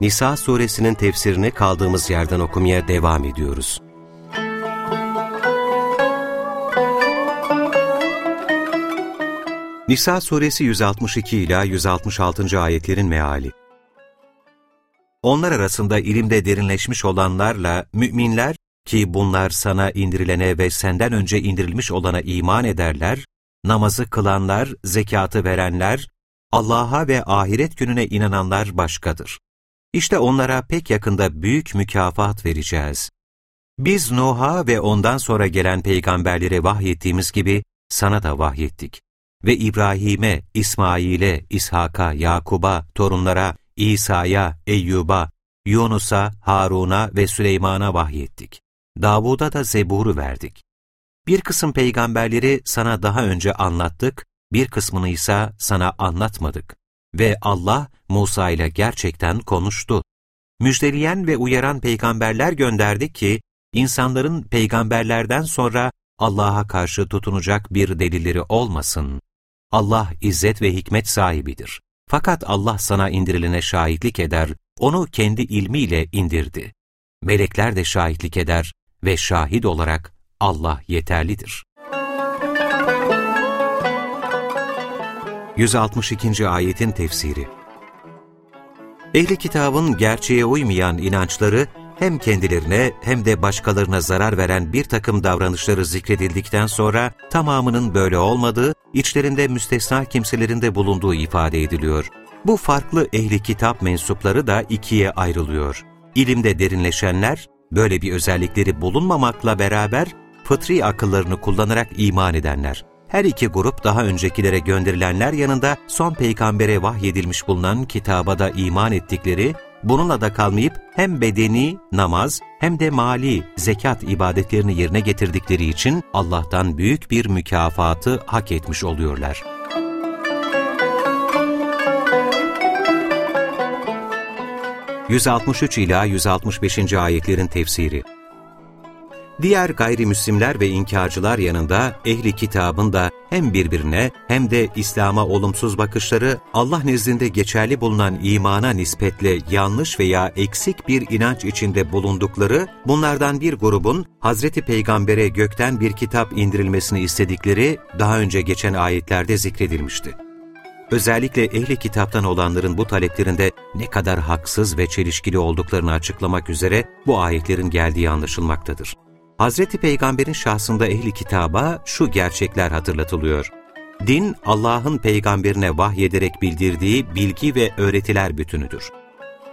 Nisa suresinin tefsirini kaldığımız yerden okumaya devam ediyoruz. Nisa suresi 162 ila 166. ayetlerin meali. Onlar arasında ilimde derinleşmiş olanlarla müminler ki bunlar sana indirilene ve senden önce indirilmiş olana iman ederler, namazı kılanlar, zekatı verenler, Allah'a ve ahiret gününe inananlar başkadır. İşte onlara pek yakında büyük mükafat vereceğiz. Biz Nuh'a ve ondan sonra gelen peygamberlere vahyettiğimiz gibi sana da vahyettik. Ve İbrahim'e, İsmail'e, İshak'a, Yakub'a, torunlara, İsa'ya, Eyyub'a, Yunus'a, Harun'a ve Süleyman'a vahyettik. Davud'a da Zebur'u verdik. Bir kısım peygamberleri sana daha önce anlattık, bir kısmını ise sana anlatmadık. Ve Allah Musa ile gerçekten konuştu. Müjdeleyen ve uyaran peygamberler gönderdik ki, insanların peygamberlerden sonra Allah'a karşı tutunacak bir delilleri olmasın. Allah izzet ve hikmet sahibidir. Fakat Allah sana indirilene şahitlik eder, onu kendi ilmiyle indirdi. Melekler de şahitlik eder ve şahit olarak Allah yeterlidir. 162. Ayetin Tefsiri Ehli kitabın gerçeğe uymayan inançları hem kendilerine hem de başkalarına zarar veren bir takım davranışları zikredildikten sonra tamamının böyle olmadığı, içlerinde müstesna kimselerinde bulunduğu ifade ediliyor. Bu farklı ehli kitap mensupları da ikiye ayrılıyor. İlimde derinleşenler, böyle bir özellikleri bulunmamakla beraber fıtri akıllarını kullanarak iman edenler. Her iki grup daha öncekilere gönderilenler yanında son peygambere vahyedilmiş bulunan kitaba da iman ettikleri, bununla da kalmayıp hem bedeni, namaz hem de mali, zekat ibadetlerini yerine getirdikleri için Allah'tan büyük bir mükafatı hak etmiş oluyorlar. ...163 ila 165. ayetlerin tefsiri Diğer gayrimüslimler ve inkarcılar yanında ehli kitabın da hem birbirine hem de İslam'a olumsuz bakışları Allah nezdinde geçerli bulunan imana nispetle yanlış veya eksik bir inanç içinde bulundukları, bunlardan bir grubun Hazreti Peygamber'e gökten bir kitap indirilmesini istedikleri daha önce geçen ayetlerde zikredilmişti. Özellikle ehli kitaptan olanların bu taleplerinde ne kadar haksız ve çelişkili olduklarını açıklamak üzere bu ayetlerin geldiği anlaşılmaktadır. Hazreti Peygamber'in şahsında ehli kitaba şu gerçekler hatırlatılıyor. Din, Allah'ın peygamberine vahyederek bildirdiği bilgi ve öğretiler bütünüdür.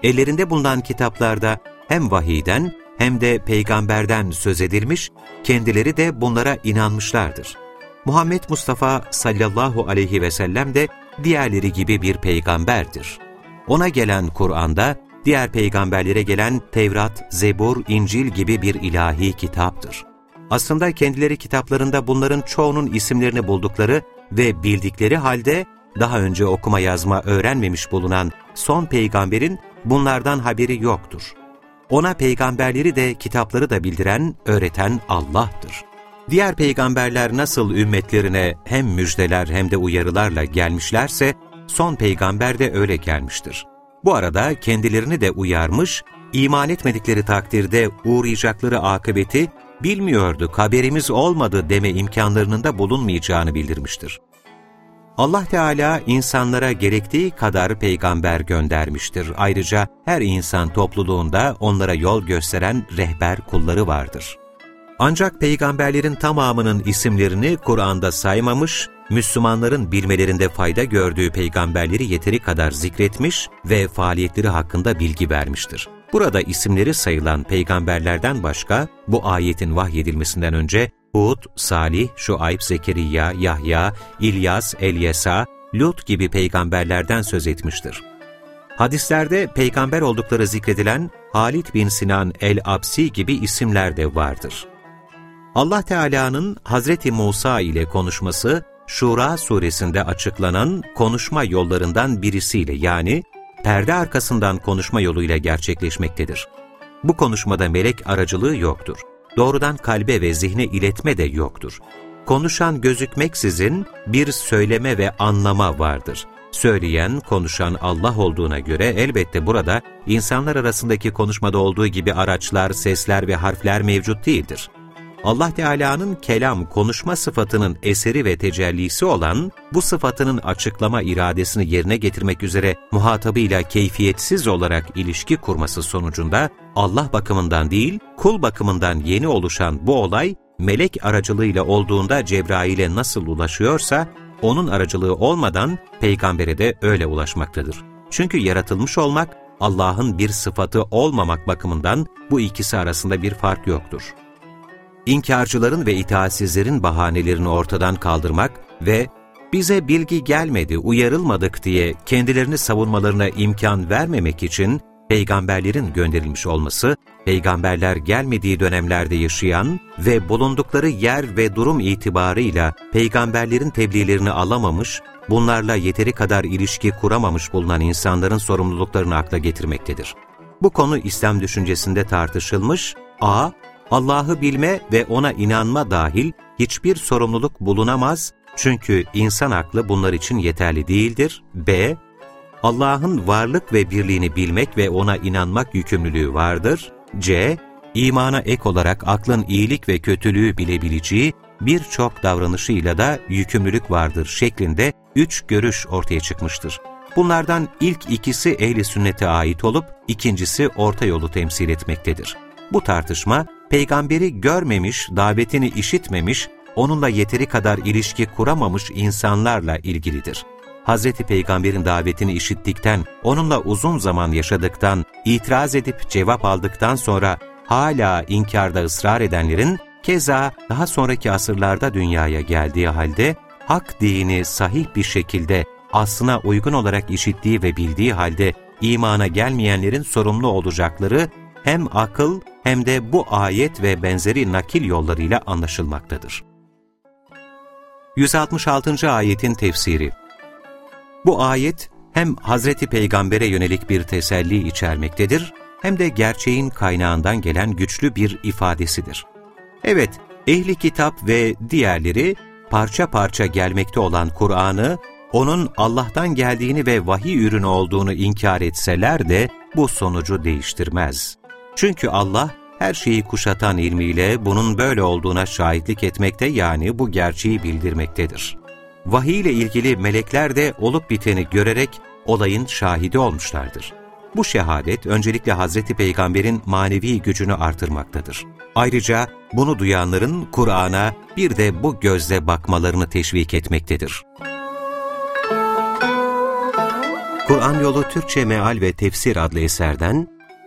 Ellerinde bulunan kitaplarda hem vahiyden hem de peygamberden söz edilmiş, kendileri de bunlara inanmışlardır. Muhammed Mustafa sallallahu aleyhi ve sellem de diğerleri gibi bir peygamberdir. Ona gelen Kur'an'da diğer peygamberlere gelen Tevrat, Zebur, İncil gibi bir ilahi kitaptır. Aslında kendileri kitaplarında bunların çoğunun isimlerini buldukları ve bildikleri halde daha önce okuma yazma öğrenmemiş bulunan son peygamberin bunlardan haberi yoktur. Ona peygamberleri de kitapları da bildiren, öğreten Allah'tır. Diğer peygamberler nasıl ümmetlerine hem müjdeler hem de uyarılarla gelmişlerse, son peygamber de öyle gelmiştir. Bu arada kendilerini de uyarmış, iman etmedikleri takdirde uğrayacakları akıbeti bilmiyorduk, haberimiz olmadı deme imkanlarının da bulunmayacağını bildirmiştir. Allah Teala insanlara gerektiği kadar peygamber göndermiştir. Ayrıca her insan topluluğunda onlara yol gösteren rehber kulları vardır. Ancak peygamberlerin tamamının isimlerini Kur'an'da saymamış, Müslümanların bilmelerinde fayda gördüğü peygamberleri yeteri kadar zikretmiş ve faaliyetleri hakkında bilgi vermiştir. Burada isimleri sayılan peygamberlerden başka, bu ayetin vahyedilmesinden önce Hud, Salih, Şuayb, Zekeriya, Yahya, İlyas, Elyesa, Lut gibi peygamberlerden söz etmiştir. Hadislerde peygamber oldukları zikredilen Halid bin Sinan el-Absi gibi isimler de vardır. Allah Teala'nın Hazreti Musa ile konuşması, Şura suresinde açıklanan konuşma yollarından birisiyle yani perde arkasından konuşma yoluyla gerçekleşmektedir. Bu konuşmada melek aracılığı yoktur. Doğrudan kalbe ve zihne iletme de yoktur. Konuşan gözükmeksizin bir söyleme ve anlama vardır. Söyleyen, konuşan Allah olduğuna göre elbette burada insanlar arasındaki konuşmada olduğu gibi araçlar, sesler ve harfler mevcut değildir. Allah Teala'nın kelam, konuşma sıfatının eseri ve tecellisi olan, bu sıfatının açıklama iradesini yerine getirmek üzere muhatabıyla keyfiyetsiz olarak ilişki kurması sonucunda, Allah bakımından değil, kul bakımından yeni oluşan bu olay, melek aracılığıyla olduğunda Cebrail'e nasıl ulaşıyorsa, onun aracılığı olmadan peygambere de öyle ulaşmaktadır. Çünkü yaratılmış olmak, Allah'ın bir sıfatı olmamak bakımından bu ikisi arasında bir fark yoktur. İnkarcıların ve itaatsizlerin bahanelerini ortadan kaldırmak ve bize bilgi gelmedi, uyarılmadık diye kendilerini savunmalarına imkan vermemek için peygamberlerin gönderilmiş olması, peygamberler gelmediği dönemlerde yaşayan ve bulundukları yer ve durum itibarıyla peygamberlerin tebliğlerini alamamış, bunlarla yeteri kadar ilişki kuramamış bulunan insanların sorumluluklarını akla getirmektedir. Bu konu İslam düşüncesinde tartışılmış, a. Allah'ı bilme ve ona inanma dahil hiçbir sorumluluk bulunamaz çünkü insan aklı bunlar için yeterli değildir. B. Allah'ın varlık ve birliğini bilmek ve ona inanmak yükümlülüğü vardır. C. İmana ek olarak aklın iyilik ve kötülüğü bilebileceği birçok davranışıyla da yükümlülük vardır şeklinde üç görüş ortaya çıkmıştır. Bunlardan ilk ikisi ehli sünnete ait olup ikincisi orta yolu temsil etmektedir. Bu tartışma peygamberi görmemiş, davetini işitmemiş, onunla yeteri kadar ilişki kuramamış insanlarla ilgilidir. Hz. Peygamber'in davetini işittikten, onunla uzun zaman yaşadıktan, itiraz edip cevap aldıktan sonra hala inkarda ısrar edenlerin, keza daha sonraki asırlarda dünyaya geldiği halde, hak dini sahih bir şekilde aslına uygun olarak işittiği ve bildiği halde imana gelmeyenlerin sorumlu olacakları hem akıl hem de bu ayet ve benzeri nakil yollarıyla anlaşılmaktadır. 166. Ayetin Tefsiri Bu ayet hem Hazreti Peygamber'e yönelik bir teselli içermektedir, hem de gerçeğin kaynağından gelen güçlü bir ifadesidir. Evet, ehli kitap ve diğerleri parça parça gelmekte olan Kur'an'ı, onun Allah'tan geldiğini ve vahiy ürünü olduğunu inkar etseler de bu sonucu değiştirmez. Çünkü Allah her şeyi kuşatan ilmiyle bunun böyle olduğuna şahitlik etmekte yani bu gerçeği bildirmektedir. Vahiy ile ilgili melekler de olup biteni görerek olayın şahidi olmuşlardır. Bu şehadet öncelikle Hazreti Peygamber'in manevi gücünü artırmaktadır. Ayrıca bunu duyanların Kur'an'a bir de bu gözle bakmalarını teşvik etmektedir. Kur'an Yolu Türkçe Meal ve Tefsir adlı eserden